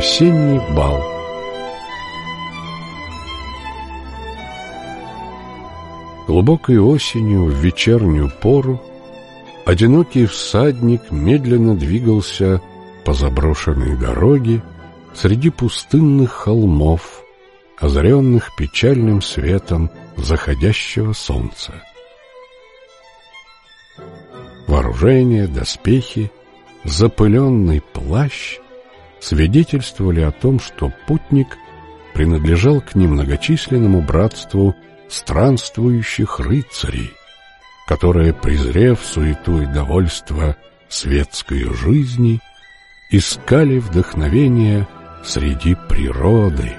Осенний бал Глубокой осенью в вечернюю пору одинокий всадник медленно двигался по заброшенной дороге среди пустынных холмов, озаренных печальным светом заходящего солнца. Вооружение, доспехи, запыленный плащ свидетельствовали о том, что путник принадлежал к немногочисленному братству странствующих рыцарей, которые, презрев суету и довольство светской жизни, искали вдохновения среди природы.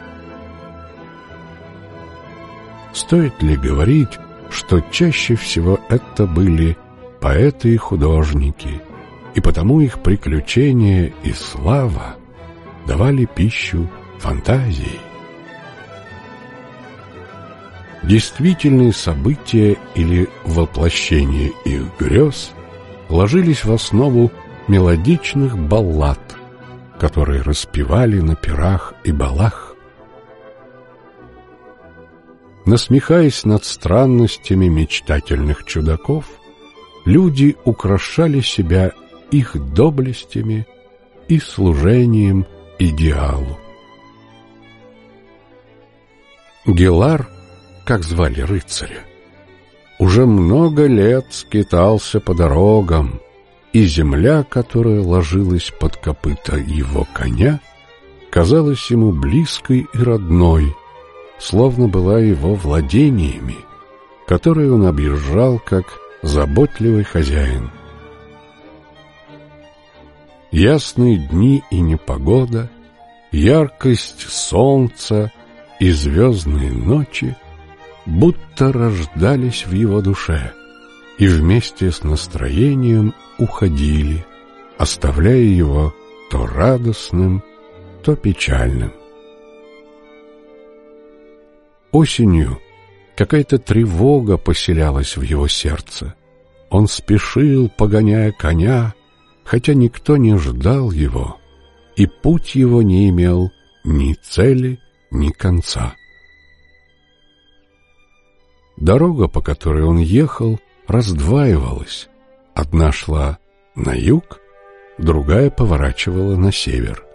Стоит ли говорить, что чаще всего это были поэты и художники, и потому их приключения и слава давали пищу фантазии. Действительные события или воплощение их грез ложились в основу мелодичных баллад, которые распевали на пирах и балах. Насмехаясь над странностями мечтательных чудаков, люди украшали себя их доблестями и служением идеалу. Гелар, как звали рыцаря, уже много лет скитался по дорогам, и земля, которая ложилась под копыта его коня, казалась ему близкой и родной, словно была его владениями, которые он объезжал как заботливый хозяин. Ясные дни и непогода, яркость солнца и звездные ночи будто рождались в его душе и вместе с настроением уходили, оставляя его то радостным, то печальным. Осенью какая-то тревога поселялась в его сердце. Он спешил, погоняя коня, хотя никто не ждал его, и путь его не имел ни цели, ни конца. Дорога, по которой он ехал, раздваивалась. Одна шла на юг, другая поворачивала на север.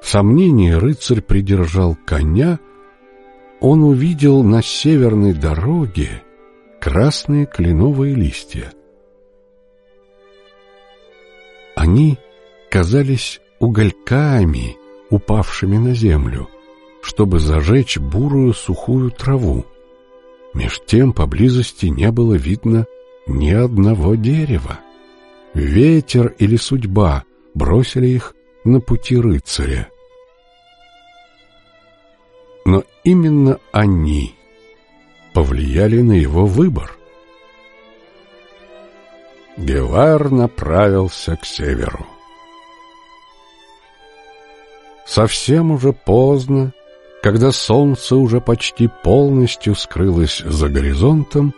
В сомнении рыцарь придержал коня, он увидел на северной дороге красные кленовые листья. Они казались угольками, упавшими на землю, чтобы зажечь бурую сухую траву. Меж тем поблизости не было видно ни одного дерева. Ветер или судьба бросили их на пути рыцаря. Но именно они повлияли на его выбор. Гевар направился к северу. Совсем уже поздно, когда солнце уже почти полностью скрылось за горизонтом,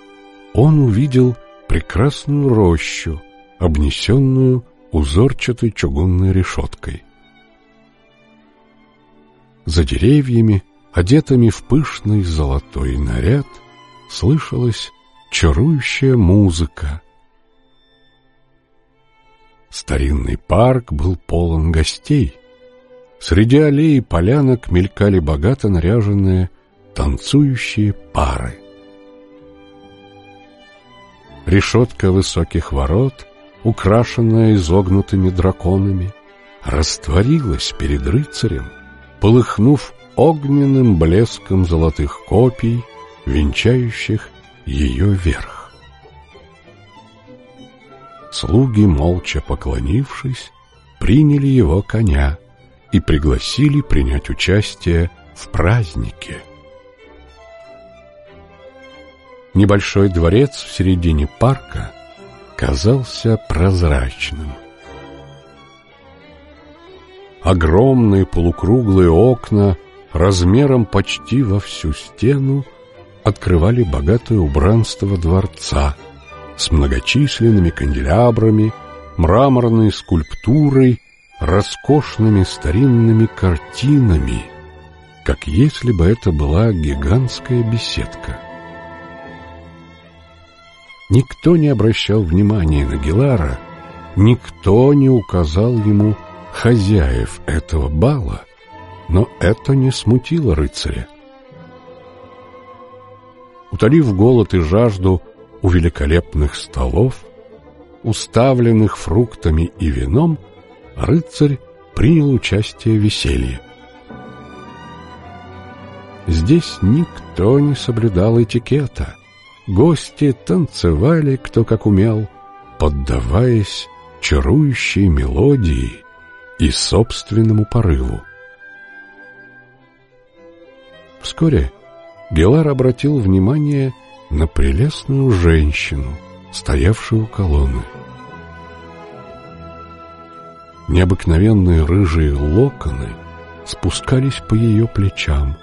он увидел прекрасную рощу, обнесенную узорчатой чугунной решеткой. За деревьями, одетыми в пышный золотой наряд, слышалась чарующая музыка, Старинный парк был полон гостей. Среди аллей и полянок мелькали богато наряженные танцующие пары. Решетка высоких ворот, украшенная изогнутыми драконами, растворилась перед рыцарем, полыхнув огненным блеском золотых копий, венчающих ее верх. Слуги, молча поклонившись, приняли его коня и пригласили принять участие в празднике. Небольшой дворец в середине парка казался прозрачным. Огромные полукруглые окна размером почти во всю стену открывали богатое убранство дворца — с многочисленными канделябрами, мраморной скульптурой роскошными старинными картинами, как если бы это была гигантская беседка. Никто не обращал внимания на Гелара, никто не указал ему хозяев этого бала, но это не смутило рыцаря. Утолив голод и жажду у великолепных столов, уставленных фруктами и вином, рыцарь принял участие в веселье. Здесь никто не соблюдал этикета. Гости танцевали кто как умел, поддаваясь чарующей мелодии и собственному порыву. Вскоре Гелар обратил внимание на прелестную женщину, стоявшую у колонны. Необыкновенные рыжие локоны спускались по ее плечам.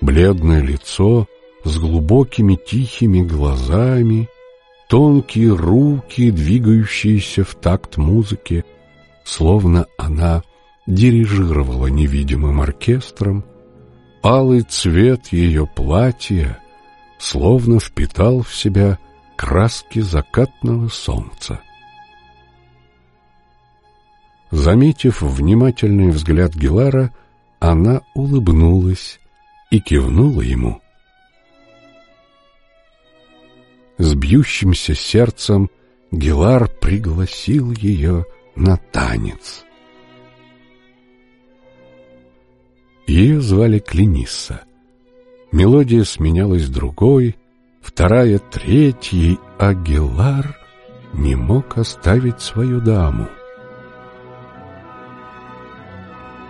Бледное лицо с глубокими тихими глазами, тонкие руки, двигающиеся в такт музыки, словно она дирижировала невидимым оркестром, алый цвет ее платья словно впитал в себя краски закатного солнца. Заметив внимательный взгляд Гелара, она улыбнулась и кивнула ему. С бьющимся сердцем Гелар пригласил ее на танец. Ее звали Клинисса. Мелодия сменялась другой, вторая — третьей, а Гелар не мог оставить свою даму.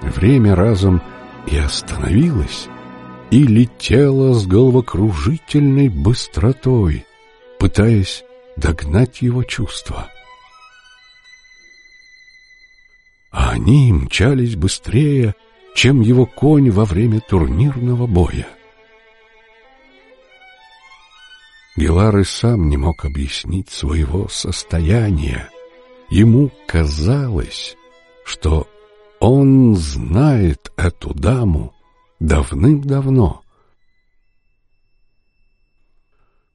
Время разом и остановилось, и летело с головокружительной быстротой, пытаясь догнать его чувства. А они мчались быстрее, чем его конь во время турнирного боя. Гелар и сам не мог объяснить своего состояния. Ему казалось, что он знает эту даму давным-давно.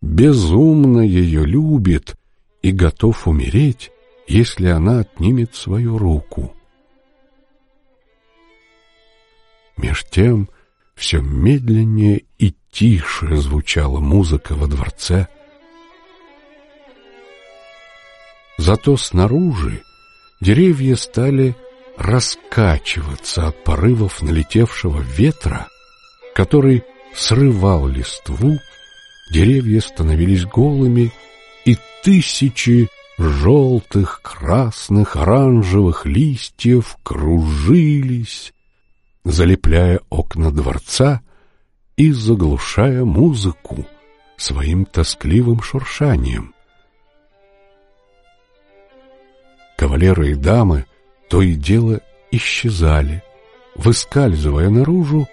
Безумно ее любит и готов умереть, если она отнимет свою руку. Меж тем все медленнее и тише звучала музыка во дворце. Зато снаружи деревья стали раскачиваться от порывов налетевшего ветра, который срывал листву, деревья становились голыми, и тысячи желтых, красных, оранжевых листьев кружились, залепляя окна дворца и заглушая музыку своим тоскливым шуршанием. Кавалеры и дамы то и дело исчезали, выскальзывая наружу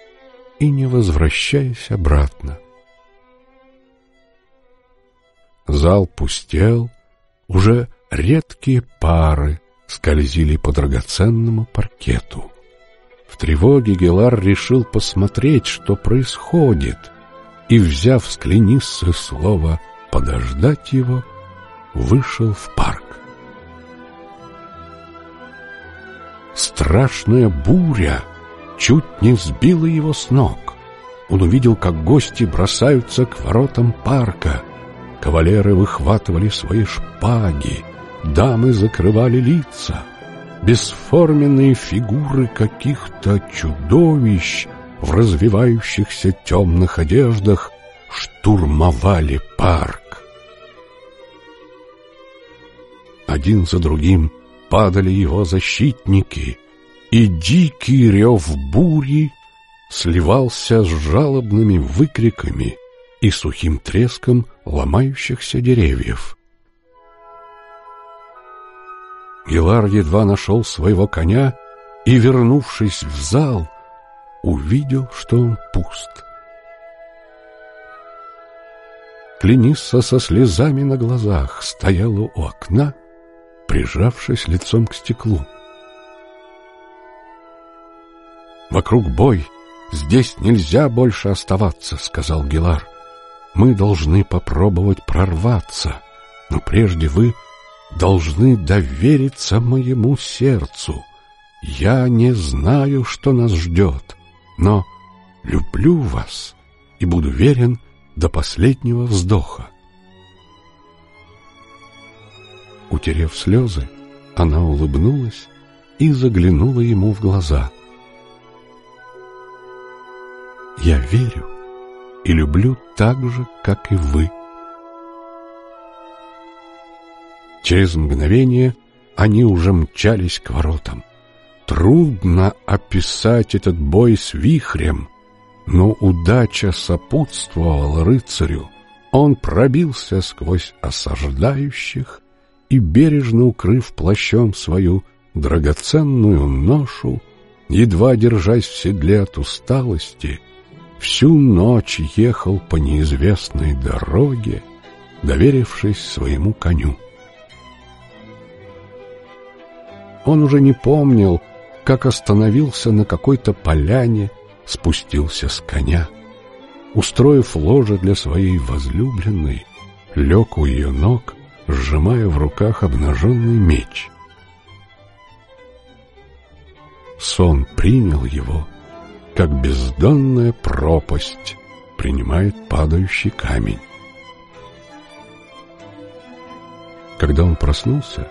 и не возвращаясь обратно. Зал пустел, уже редкие пары скользили по драгоценному паркету. В тревоге Гелар решил посмотреть, что происходит, и, взяв с Клиниссы слово «подождать его», вышел в парк. Страшная буря чуть не сбила его с ног. Он увидел, как гости бросаются к воротам парка. Кавалеры выхватывали свои шпаги, дамы закрывали лица — бесформенные фигуры каких-то чудовищ в развивающихся темных одеждах штурмовали парк. Один за другим падали его защитники, и дикий рев бури сливался с жалобными выкриками и сухим треском ломающихся деревьев. Гелар едва нашел своего коня и, вернувшись в зал, увидел, что он пуст. Клинисса со слезами на глазах стояла у окна, прижавшись лицом к стеклу. Вокруг бой. Здесь нельзя больше оставаться, сказал Гелар. Мы должны попробовать прорваться, но прежде вы должны довериться моему сердцу. Я не знаю, что нас ждет, но люблю вас и буду верен до последнего вздоха. Утерев слезы, она улыбнулась и заглянула ему в глаза. «Я верю и люблю так же, как и вы». Через мгновение они уже мчались к воротам. Трудно описать этот бой с вихрем, но удача сопутствовала рыцарю. Он пробился сквозь осаждающих и, бережно укрыв плащом свою драгоценную ношу, едва держась в седле от усталости, всю ночь ехал по неизвестной дороге, доверившись своему коню. Он уже не помнил, как остановился на какой-то поляне, спустился с коня. Устроив ложе для своей возлюбленной, лег у ее ног, сжимая в руках обнаженный меч. Сон принял его, как бездонная пропасть принимает падающий камень. Когда он проснулся,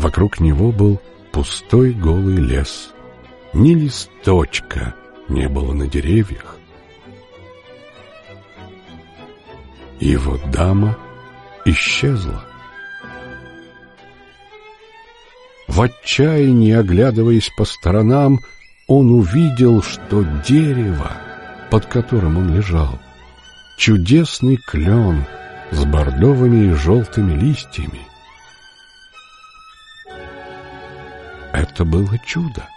вокруг него был пустой голый лес. Ни листочка не было на деревьях. Его дама исчезла. В отчаянии, оглядываясь по сторонам, он увидел, что дерево, под которым он лежал, чудесный клен с бордовыми и желтыми листьями, Это было чудо.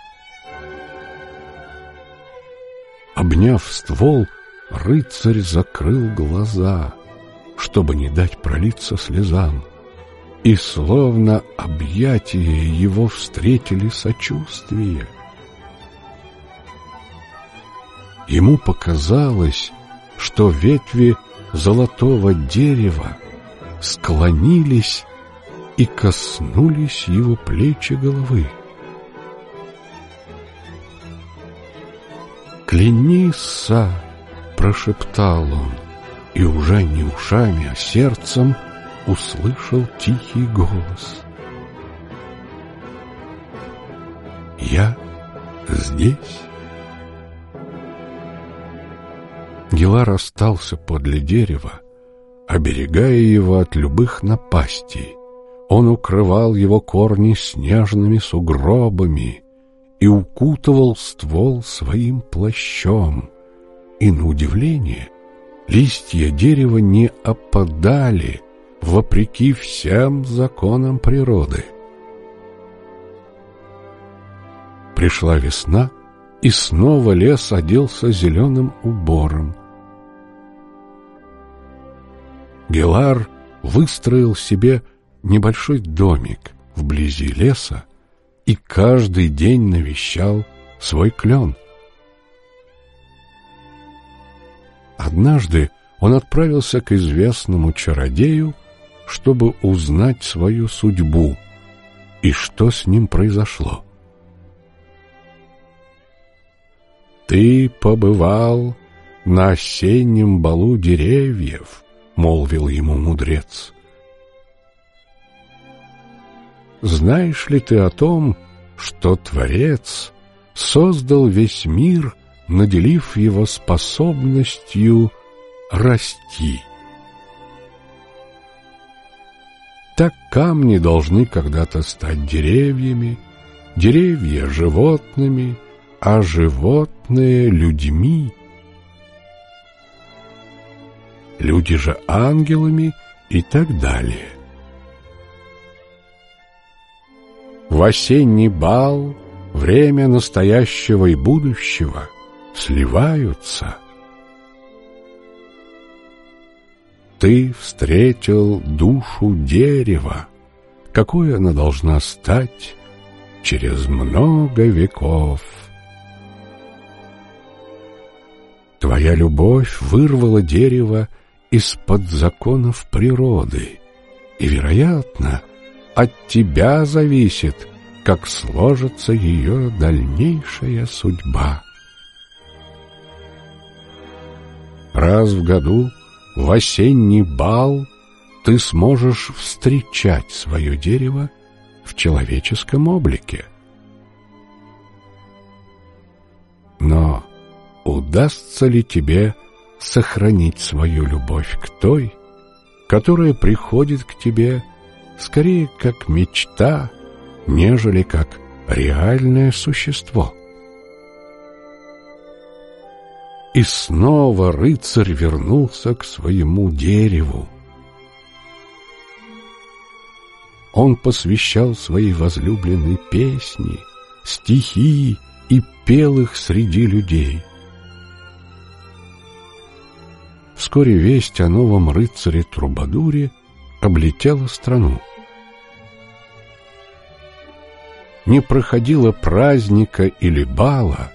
Обняв ствол, рыцарь закрыл глаза, чтобы не дать пролиться слезам. И словно объятия его встретили сочувствие. Ему показалось, что ветви золотого дерева склонились и коснулись его плечи головы. «Клянися!» — прошептал он, и уже не ушами, а сердцем услышал тихий голос. «Я здесь?» Гелар остался подле дерева, оберегая его от любых напастей. Он укрывал его корни снежными сугробами, и укутывал ствол своим плащом. И, на удивление, листья дерева не опадали, вопреки всем законам природы. Пришла весна, и снова лес оделся зеленым убором. Гелар выстроил себе небольшой домик вблизи леса, и каждый день навещал свой клен. Однажды он отправился к известному чародею, чтобы узнать свою судьбу и что с ним произошло. «Ты побывал на осеннем балу деревьев», — молвил ему мудрец. Знаешь ли ты о том, что Творец создал весь мир, наделив его способностью расти? Так камни должны когда-то стать деревьями, деревья — животными, а животные — людьми. Люди же ангелами и так далее. В осенний бал время настоящего и будущего сливаются. Ты встретил душу дерева, какой она должна стать через много веков. Твоя любовь вырвала дерево из-под законов природы, и, вероятно, от тебя зависит, как сложится ее дальнейшая судьба. Раз в году, в осенний бал, ты сможешь встречать свое дерево в человеческом облике. Но удастся ли тебе сохранить свою любовь к той, которая приходит к тебе скорее как мечта, нежели как реальное существо? И снова рыцарь вернулся к своему дереву. Он посвящал своей возлюбленной песни, стихи и пел их среди людей. Вскоре весть о новом рыцаре Трубадуре облетела страну. Не проходило праздника или бала,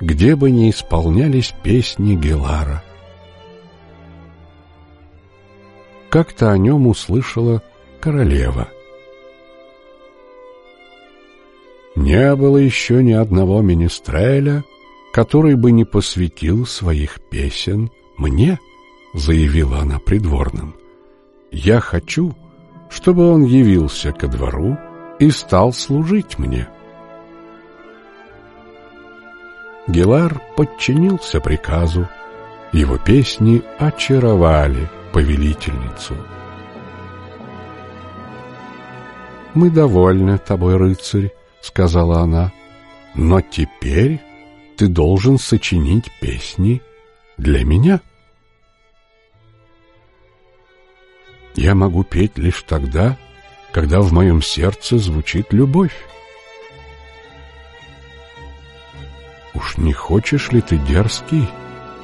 где бы не исполнялись песни Гелара. Как-то о нем услышала королева. Не было еще ни одного министреля, который бы не посвятил своих песен мне, заявила она придворным. Я хочу, чтобы он явился ко двору и стал служить мне. Гелар подчинился приказу. Его песни очаровали повелительницу. «Мы довольны тобой, рыцарь», — сказала она, — «но теперь ты должен сочинить песни для меня». Я могу петь лишь тогда, когда в моем сердце звучит любовь. Уж не хочешь ли ты, дерзкий,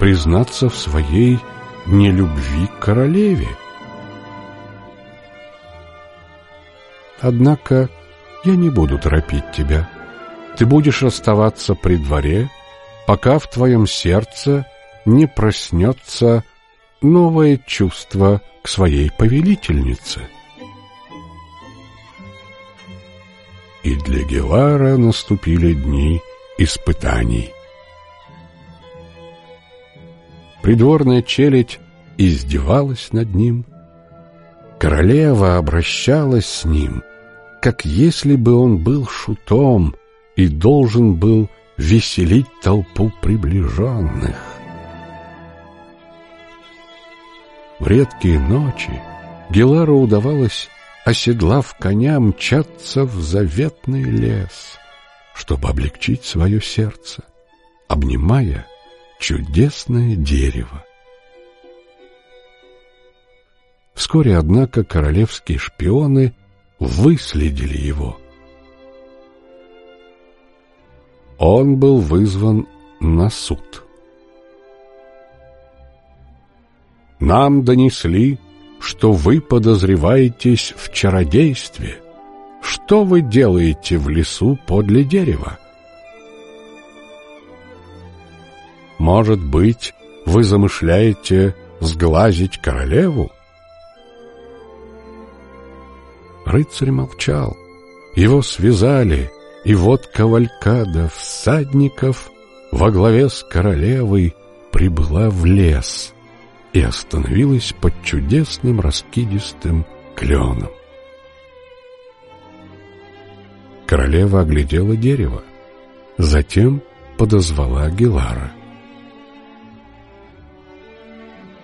признаться в своей нелюбви к королеве? Однако я не буду торопить тебя. Ты будешь оставаться при дворе, пока в твоем сердце не проснется новое чувство к своей повелительнице. И для Гевара наступили дни испытаний. Придворная челядь издевалась над ним. Королева обращалась с ним, как если бы он был шутом и должен был веселить толпу приближенных. В редкие ночи Гелару удавалось, оседлав коня, мчаться в заветный лес, чтобы облегчить свое сердце, обнимая чудесное дерево. Вскоре, однако, королевские шпионы выследили его. Он был вызван на суд. Нам донесли, что вы подозреваетесь в чародействе. Что вы делаете в лесу подле дерева? Может быть, вы замышляете сглазить королеву? Рыцарь молчал. Его связали, и вот кавалькада всадников во главе с королевой прибыла в лес — и остановилась под чудесным раскидистым кленом. Королева оглядела дерево, затем подозвала Гелара.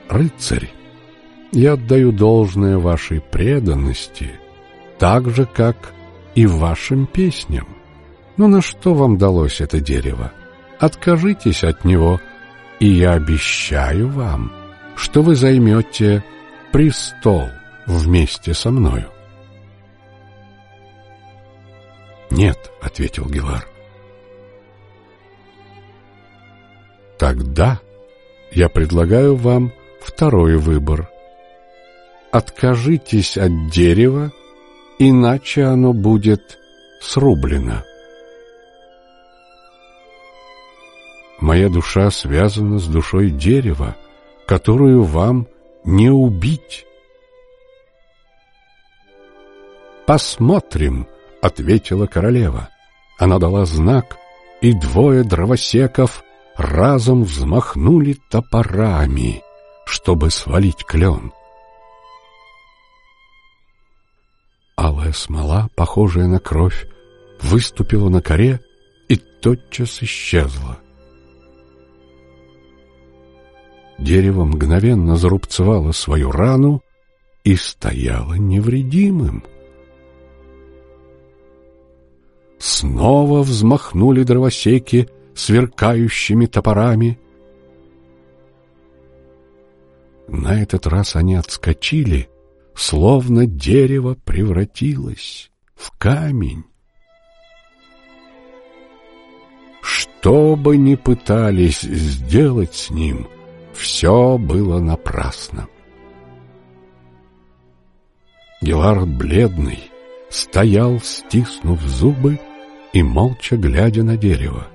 «Рыцарь, я отдаю должное вашей преданности, так же, как и вашим песням. Но на что вам далось это дерево? Откажитесь от него, и я обещаю вам — что вы займете престол вместе со мною. «Нет», — ответил Гелар. «Тогда я предлагаю вам второй выбор. Откажитесь от дерева, иначе оно будет срублено». Моя душа связана с душой дерева, которую вам не убить. «Посмотрим», — ответила королева. Она дала знак, и двое дровосеков разом взмахнули топорами, чтобы свалить клен. Алая смола, похожая на кровь, выступила на коре и тотчас исчезла. Дерево мгновенно зарубцевало свою рану и стояло невредимым. Снова взмахнули дровосеки сверкающими топорами. На этот раз они отскочили, словно дерево превратилось в камень. Что бы ни пытались сделать с ним, все было напрасно. Гелард бледный стоял, стиснув зубы и молча глядя на дерево.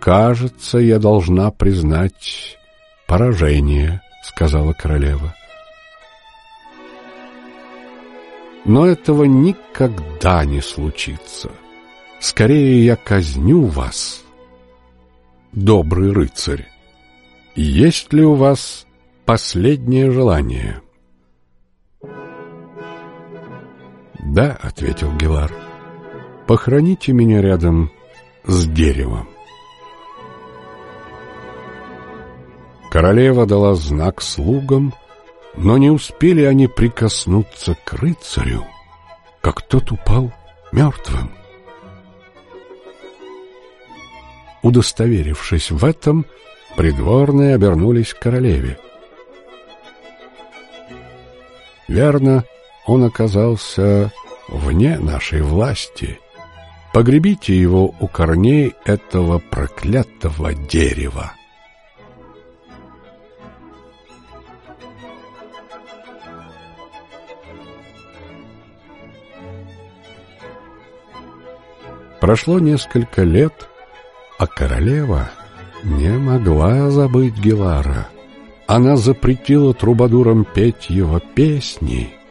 «Кажется, я должна признать поражение», — сказала королева. «Но этого никогда не случится. Скорее я казню вас, добрый рыцарь. Есть ли у вас последнее желание?» «Да», — ответил Гелар, — «похороните меня рядом с деревом». Королева дала знак слугам, но не успели они прикоснуться к рыцарю, как тот упал мертвым. Удостоверившись в этом, придворные обернулись к королеве. Верно, он оказался вне нашей власти. Погребите его у корней этого проклятого дерева. Прошло несколько лет, а королева не могла забыть Гелара. Она запретила трубадурам петь его песни —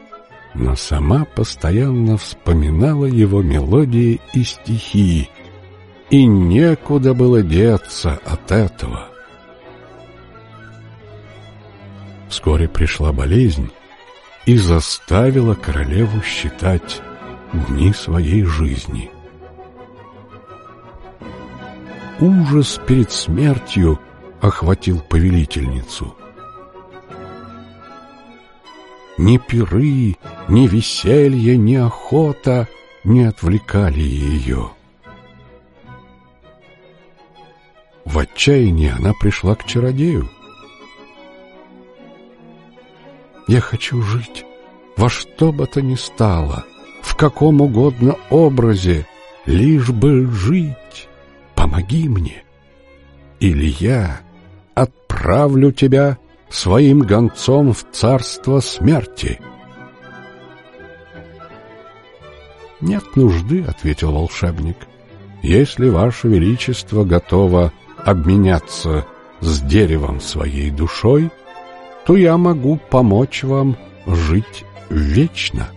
но сама постоянно вспоминала его мелодии и стихи, и некуда было деться от этого. Вскоре пришла болезнь и заставила королеву считать дни своей жизни. Ужас перед смертью охватил повелительницу — ни пиры, ни веселье, ни охота не отвлекали ее. В отчаянии она пришла к чародею. «Я хочу жить во что бы то ни стало, в каком угодно образе, лишь бы жить. Помоги мне, или я отправлю тебя своим гонцом в царство смерти. «Нет нужды», — ответил волшебник. «Если Ваше Величество готово обменяться с деревом своей душой, то я могу помочь вам жить вечно».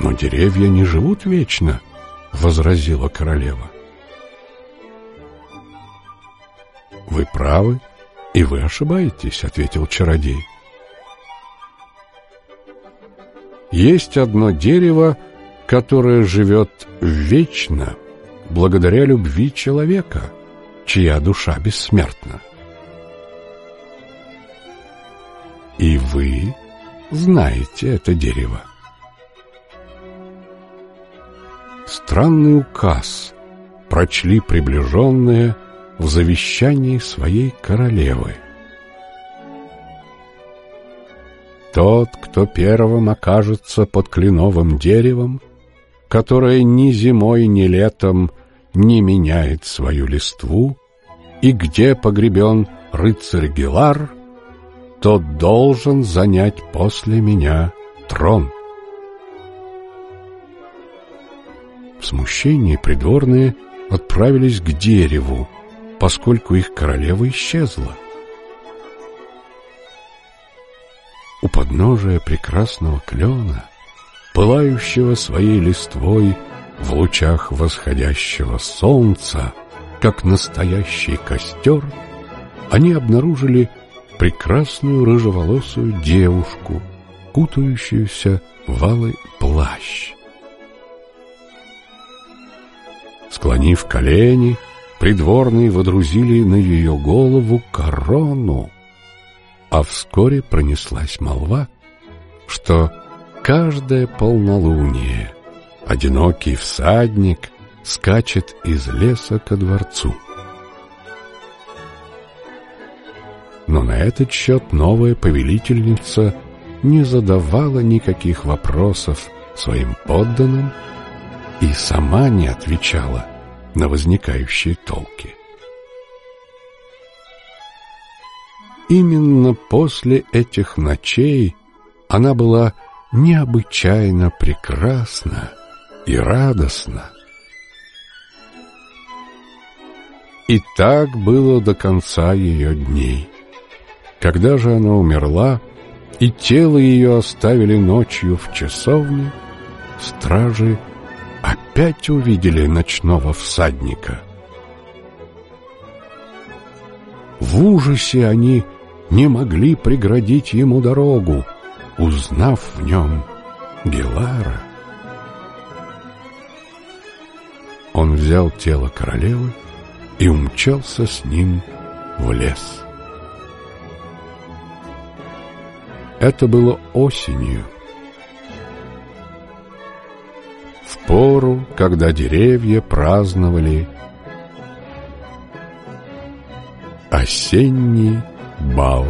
«Но деревья не живут вечно», — возразила королева. «Вы правы, и вы ошибаетесь», — ответил чародей. Есть одно дерево, которое живет вечно благодаря любви человека, чья душа бессмертна. И вы знаете это дерево. Странный указ прочли приближенные в завещании своей королевы. Тот, кто первым окажется под кленовым деревом, которое ни зимой, ни летом не меняет свою листву, и где погребен рыцарь Гелар, тот должен занять после меня трон. В смущении придворные отправились к дереву, поскольку их королева исчезла. У подножия прекрасного клена, пылающего своей листвой в лучах восходящего солнца, как настоящий костер, они обнаружили прекрасную рыжеволосую девушку, кутающуюся в алый плащ. Склонив колени, придворные водрузили на ее голову корону, а вскоре пронеслась молва, что каждое полнолуние одинокий всадник скачет из леса ко дворцу. Но на этот счет новая повелительница не задавала никаких вопросов своим подданным и сама не отвечала на возникающие толки. Именно после этих ночей она была необычайно прекрасна и радостна. И так было до конца ее дней. Когда же она умерла, и тело ее оставили ночью в часовне, стражи опять увидели ночного всадника. В ужасе они не могли преградить ему дорогу, узнав в нем Гелара. Он взял тело королевы и умчался с ним в лес. Это было осенью. Пору, когда деревья праздновали осенний бал.